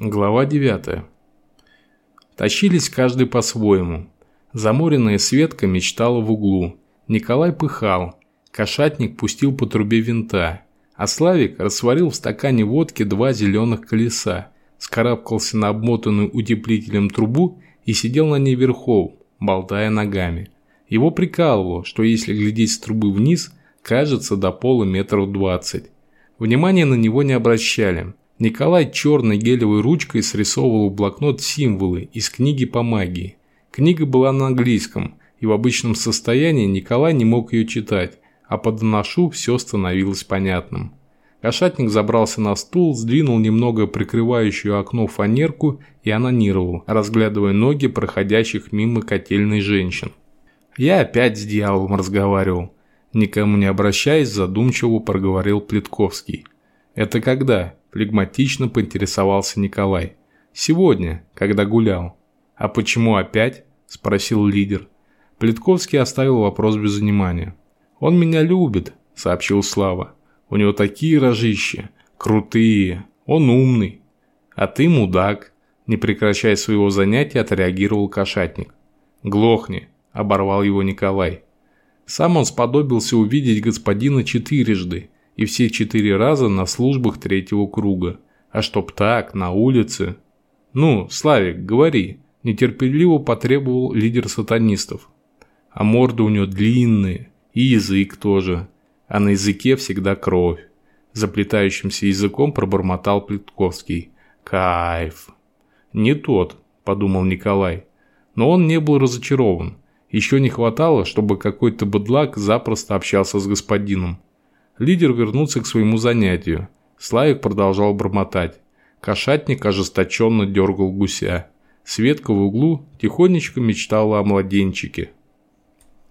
Глава 9. Тащились каждый по-своему. Заморенная Светка мечтала в углу. Николай пыхал. Кошатник пустил по трубе винта. А Славик растворил в стакане водки два зеленых колеса, скарабкался на обмотанную утеплителем трубу и сидел на ней верхом, болтая ногами. Его прикалывало, что если глядеть с трубы вниз, кажется до пола метров двадцать. Внимания на него не обращали. Николай черной гелевой ручкой срисовывал в блокнот символы из книги по магии. Книга была на английском, и в обычном состоянии Николай не мог ее читать, а по доношу все становилось понятным. Кошатник забрался на стул, сдвинул немного прикрывающую окно фанерку и анонировал, разглядывая ноги проходящих мимо котельной женщин. «Я опять с дьяволом разговаривал», никому не обращаясь, задумчиво проговорил Плитковский. «Это когда?» – флегматично поинтересовался Николай. «Сегодня, когда гулял». «А почему опять?» – спросил лидер. Плитковский оставил вопрос без внимания. «Он меня любит», – сообщил Слава. «У него такие рожища, крутые, он умный». «А ты мудак», – не прекращая своего занятия, отреагировал кошатник. «Глохни», – оборвал его Николай. Сам он сподобился увидеть господина четырежды, и все четыре раза на службах третьего круга. А чтоб так, на улице... Ну, Славик, говори, нетерпеливо потребовал лидер сатанистов. А морды у него длинные, и язык тоже, а на языке всегда кровь. Заплетающимся языком пробормотал Плитковский. Кайф. Не тот, подумал Николай. Но он не был разочарован. Еще не хватало, чтобы какой-то быдлак запросто общался с господином. Лидер вернулся к своему занятию. Славик продолжал бормотать. Кошатник ожесточенно дергал гуся. Светка в углу тихонечко мечтала о младенчике.